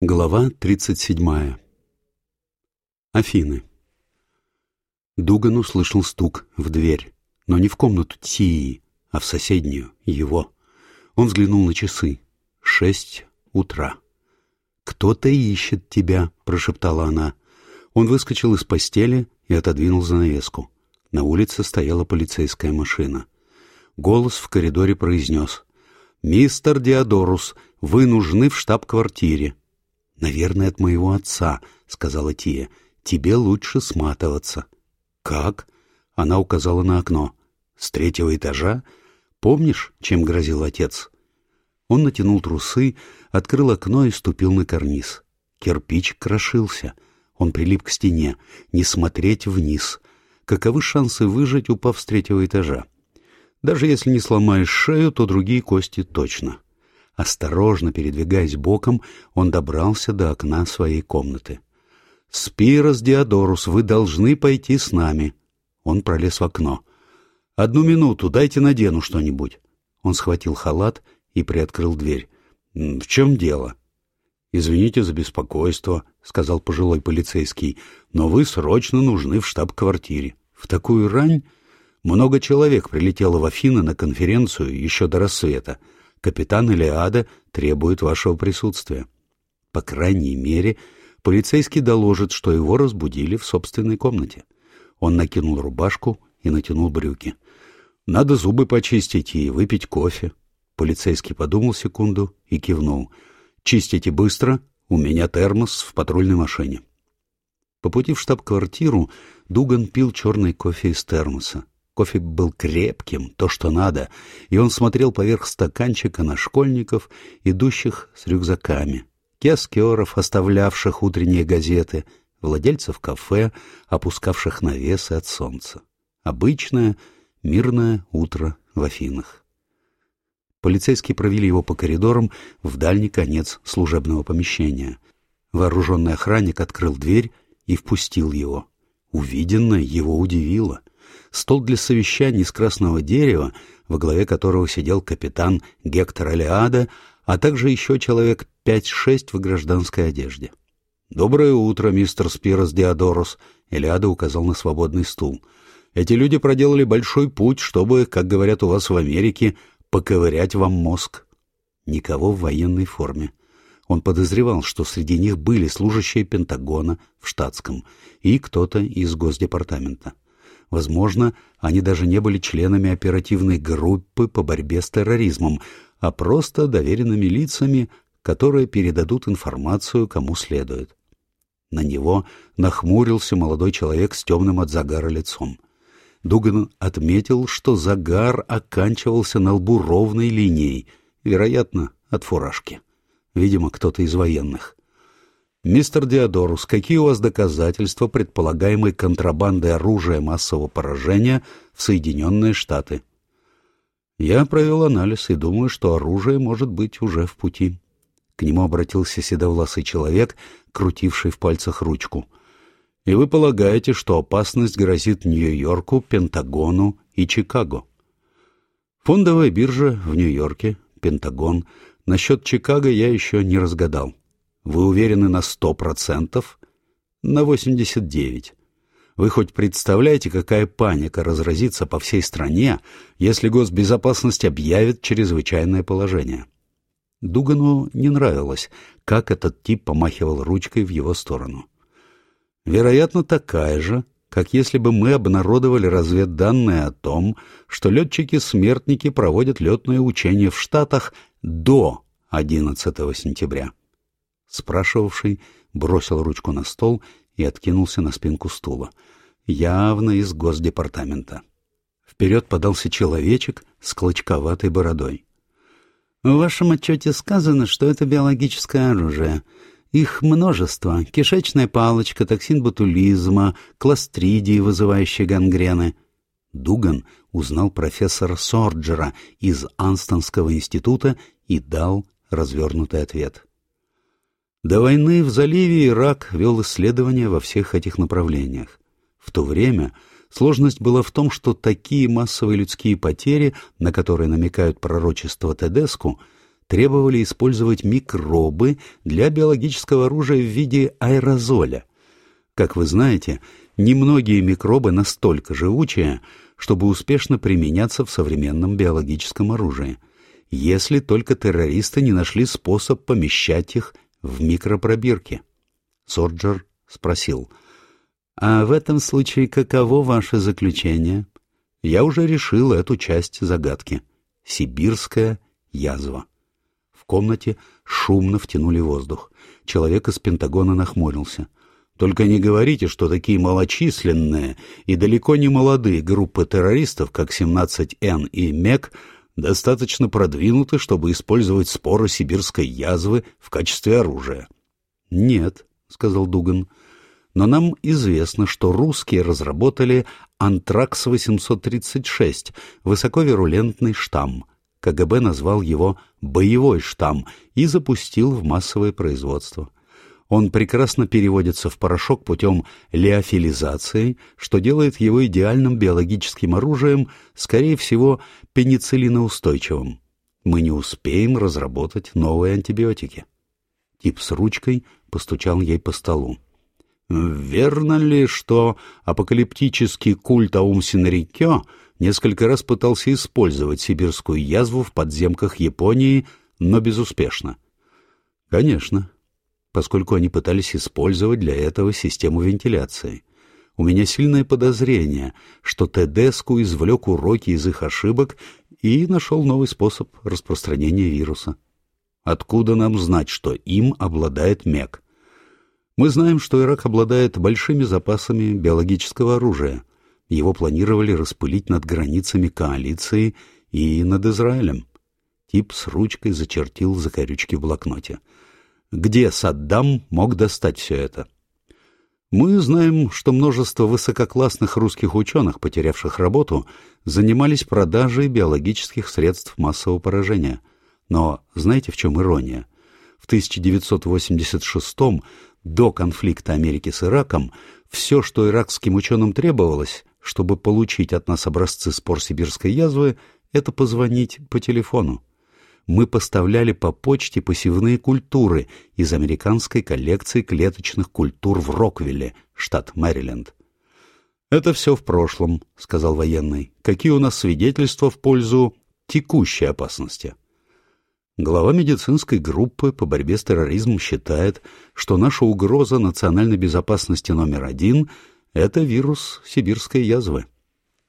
Глава 37. Афины. Дуган услышал стук в дверь, но не в комнату Тии, а в соседнюю, его. Он взглянул на часы. Шесть утра. «Кто-то ищет тебя», — прошептала она. Он выскочил из постели и отодвинул занавеску. На улице стояла полицейская машина. Голос в коридоре произнес. «Мистер Диодорус, вы нужны в штаб-квартире». «Наверное, от моего отца», — сказала Тия. «Тебе лучше сматываться». «Как?» — она указала на окно. «С третьего этажа? Помнишь, чем грозил отец?» Он натянул трусы, открыл окно и ступил на карниз. Кирпич крошился. Он прилип к стене. Не смотреть вниз. Каковы шансы выжить, упав с третьего этажа? Даже если не сломаешь шею, то другие кости точно. Осторожно передвигаясь боком, он добрался до окна своей комнаты. «Спирос Диодорус, вы должны пойти с нами». Он пролез в окно. «Одну минуту, дайте надену что-нибудь». Он схватил халат и приоткрыл дверь. «В чем дело?» «Извините за беспокойство», — сказал пожилой полицейский, «но вы срочно нужны в штаб-квартире. В такую рань много человек прилетело в Афины на конференцию еще до рассвета. Капитан Илиада требует вашего присутствия. По крайней мере, полицейский доложит, что его разбудили в собственной комнате. Он накинул рубашку и натянул брюки. Надо зубы почистить и выпить кофе. Полицейский подумал секунду и кивнул. «Чистите быстро, у меня термос в патрульной машине». По пути в штаб-квартиру Дуган пил черный кофе из термоса. Кофе был крепким, то, что надо, и он смотрел поверх стаканчика на школьников, идущих с рюкзаками, киоскеров, оставлявших утренние газеты, владельцев кафе, опускавших навесы от солнца. Обычное, мирное утро в Афинах. Полицейские провели его по коридорам в дальний конец служебного помещения. Вооруженный охранник открыл дверь и впустил его. Увиденное его удивило — стол для совещаний из красного дерева, во главе которого сидел капитан Гектор Алиада, а также еще человек пять-шесть в гражданской одежде. «Доброе утро, мистер Спирос Диодорус», — Элиада указал на свободный стул. «Эти люди проделали большой путь, чтобы, как говорят у вас в Америке, поковырять вам мозг». Никого в военной форме. Он подозревал, что среди них были служащие Пентагона в штатском и кто-то из Госдепартамента. Возможно, они даже не были членами оперативной группы по борьбе с терроризмом, а просто доверенными лицами, которые передадут информацию кому следует. На него нахмурился молодой человек с темным от загара лицом. Дуган отметил, что загар оканчивался на лбу ровной линией, вероятно, от фуражки. Видимо, кто-то из военных. «Мистер Диодорус, какие у вас доказательства предполагаемой контрабанды оружия массового поражения в Соединенные Штаты?» «Я провел анализ и думаю, что оружие может быть уже в пути». К нему обратился седовласый человек, крутивший в пальцах ручку. «И вы полагаете, что опасность грозит Нью-Йорку, Пентагону и Чикаго?» «Фондовая биржа в Нью-Йорке, Пентагон. Насчет Чикаго я еще не разгадал». Вы уверены на сто процентов? На восемьдесят девять. Вы хоть представляете, какая паника разразится по всей стране, если госбезопасность объявит чрезвычайное положение? Дугану не нравилось, как этот тип помахивал ручкой в его сторону. Вероятно, такая же, как если бы мы обнародовали разведданные о том, что летчики-смертники проводят летные учения в Штатах до 11 сентября. Спрашивавший бросил ручку на стол и откинулся на спинку стула. Явно из госдепартамента. Вперед подался человечек с клочковатой бородой. «В вашем отчете сказано, что это биологическое оружие. Их множество. Кишечная палочка, токсин ботулизма, кластридии, вызывающие гангрены». Дуган узнал профессора Сорджера из Анстонского института и дал развернутый ответ. До войны в заливе Ирак вел исследования во всех этих направлениях. В то время сложность была в том, что такие массовые людские потери, на которые намекают пророчества Тедеску, требовали использовать микробы для биологического оружия в виде аэрозоля. Как вы знаете, немногие микробы настолько живучие, чтобы успешно применяться в современном биологическом оружии, если только террористы не нашли способ помещать их в микропробирки. Сорджер спросил, «А в этом случае каково ваше заключение?» Я уже решил эту часть загадки. Сибирская язва. В комнате шумно втянули воздух. Человек из Пентагона нахмурился. Только не говорите, что такие малочисленные и далеко не молодые группы террористов, как 17Н и МЕК, достаточно продвинуты, чтобы использовать споры сибирской язвы в качестве оружия. «Нет», — сказал Дуган, — «но нам известно, что русские разработали антракс-836, высоковирулентный штамм. КГБ назвал его «боевой штамм» и запустил в массовое производство. Он прекрасно переводится в порошок путем леофилизации, что делает его идеальным биологическим оружием, скорее всего, пенициллиноустойчивым. Мы не успеем разработать новые антибиотики. Тип с ручкой постучал ей по столу. «Верно ли, что апокалиптический культ Аум Синрикё несколько раз пытался использовать сибирскую язву в подземках Японии, но безуспешно?» «Конечно», поскольку они пытались использовать для этого систему вентиляции. У меня сильное подозрение, что Тедеску извлек уроки из их ошибок и нашел новый способ распространения вируса. Откуда нам знать, что им обладает МЕК? Мы знаем, что Ирак обладает большими запасами биологического оружия. Его планировали распылить над границами коалиции и над Израилем. Тип с ручкой зачертил закорючки в блокноте — где Саддам мог достать все это. Мы знаем, что множество высококлассных русских ученых, потерявших работу, занимались продажей биологических средств массового поражения. Но знаете, в чем ирония? В 1986 до конфликта Америки с Ираком, все, что иракским ученым требовалось, чтобы получить от нас образцы спор сибирской язвы, это позвонить по телефону мы поставляли по почте посевные культуры из американской коллекции клеточных культур в Роквилле, штат Мэриленд. «Это все в прошлом», — сказал военный. «Какие у нас свидетельства в пользу текущей опасности?» Глава медицинской группы по борьбе с терроризмом считает, что наша угроза национальной безопасности номер один — это вирус сибирской язвы.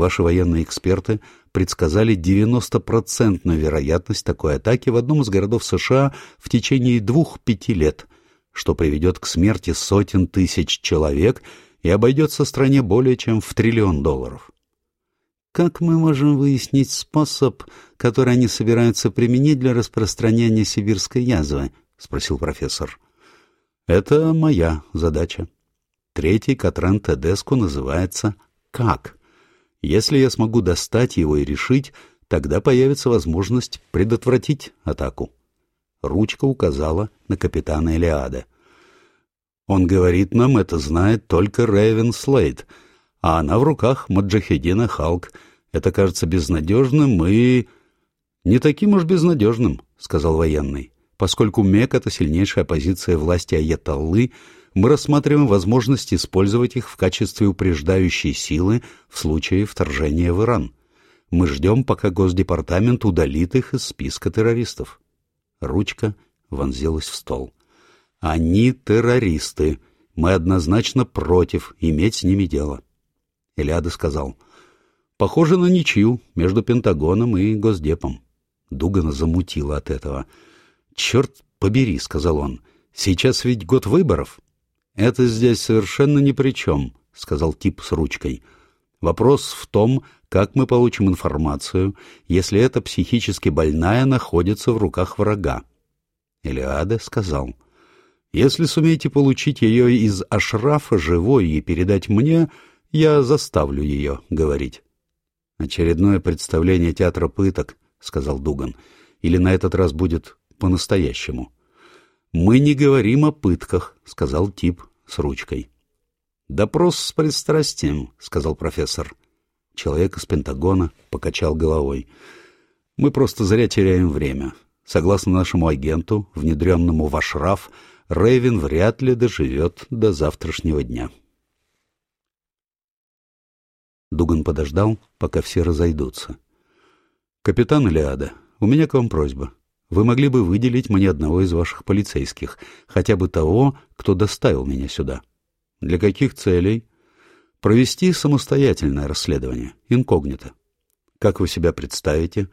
Ваши военные эксперты предсказали 90% вероятность такой атаки в одном из городов США в течение двух-пяти лет, что приведет к смерти сотен тысяч человек и обойдется стране более чем в триллион долларов. Как мы можем выяснить способ, который они собираются применить для распространения сибирской язвы? — спросил профессор. — Это моя задача. Третий Катран Тедеску называется «Как?». Если я смогу достать его и решить, тогда появится возможность предотвратить атаку. Ручка указала на капитана Элиада. Он говорит нам, это знает только Рэйвен Слейд, а она в руках Маджахедина Халк. Это кажется безнадежным и... Не таким уж безнадежным, сказал военный, поскольку МЕК — это сильнейшая оппозиция власти Аятоллы, мы рассматриваем возможность использовать их в качестве упреждающей силы в случае вторжения в Иран. Мы ждем, пока Госдепартамент удалит их из списка террористов. Ручка вонзилась в стол. Они террористы. Мы однозначно против иметь с ними дело. Элиада сказал. Похоже на ничью между Пентагоном и Госдепом. Дугана замутила от этого. «Черт побери», — сказал он, — «сейчас ведь год выборов. «Это здесь совершенно ни при чем», — сказал тип с ручкой. «Вопрос в том, как мы получим информацию, если эта психически больная находится в руках врага». Элиаде сказал, «Если сумеете получить ее из Ашрафа живой и передать мне, я заставлю ее говорить». «Очередное представление театра пыток», — сказал Дуган, — «или на этот раз будет по-настоящему». «Мы не говорим о пытках», — сказал тип с ручкой. «Допрос с пристрастием», — сказал профессор. Человек из Пентагона покачал головой. «Мы просто зря теряем время. Согласно нашему агенту, внедренному в Ашраф, Рейвен вряд ли доживет до завтрашнего дня. Дуган подождал, пока все разойдутся. «Капитан Илиада, у меня к вам просьба. Вы могли бы выделить мне одного из ваших полицейских, хотя бы того, кто доставил меня сюда. Для каких целей? Провести самостоятельное расследование, инкогнито. Как вы себя представите?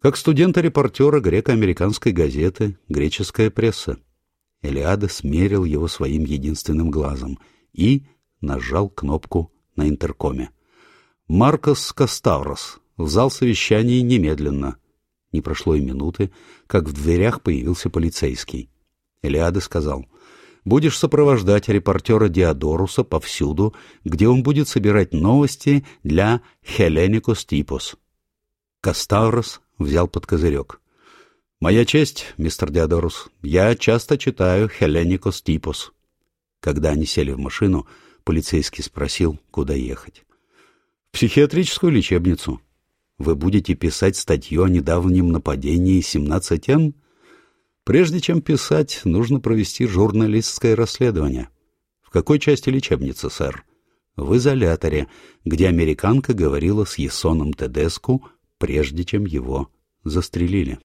Как студента-репортера греко-американской газеты «Греческая пресса». Элиада смерил его своим единственным глазом и нажал кнопку на интеркоме. «Маркос Каставрос, в зал совещаний немедленно». Не прошло и минуты, как в дверях появился полицейский. Элиада сказал, «Будешь сопровождать репортера Диодоруса повсюду, где он будет собирать новости для Хеленикос Типос». Каставрос взял под козырек. «Моя честь, мистер Диодорус, я часто читаю Хеленикос Типос». Когда они сели в машину, полицейский спросил, куда ехать. «В психиатрическую лечебницу. Вы будете писать статью о недавнем нападении 17М? Прежде чем писать, нужно провести журналистское расследование. В какой части лечебницы, сэр? В изоляторе, где американка говорила с Есоном Тедеску, прежде чем его застрелили.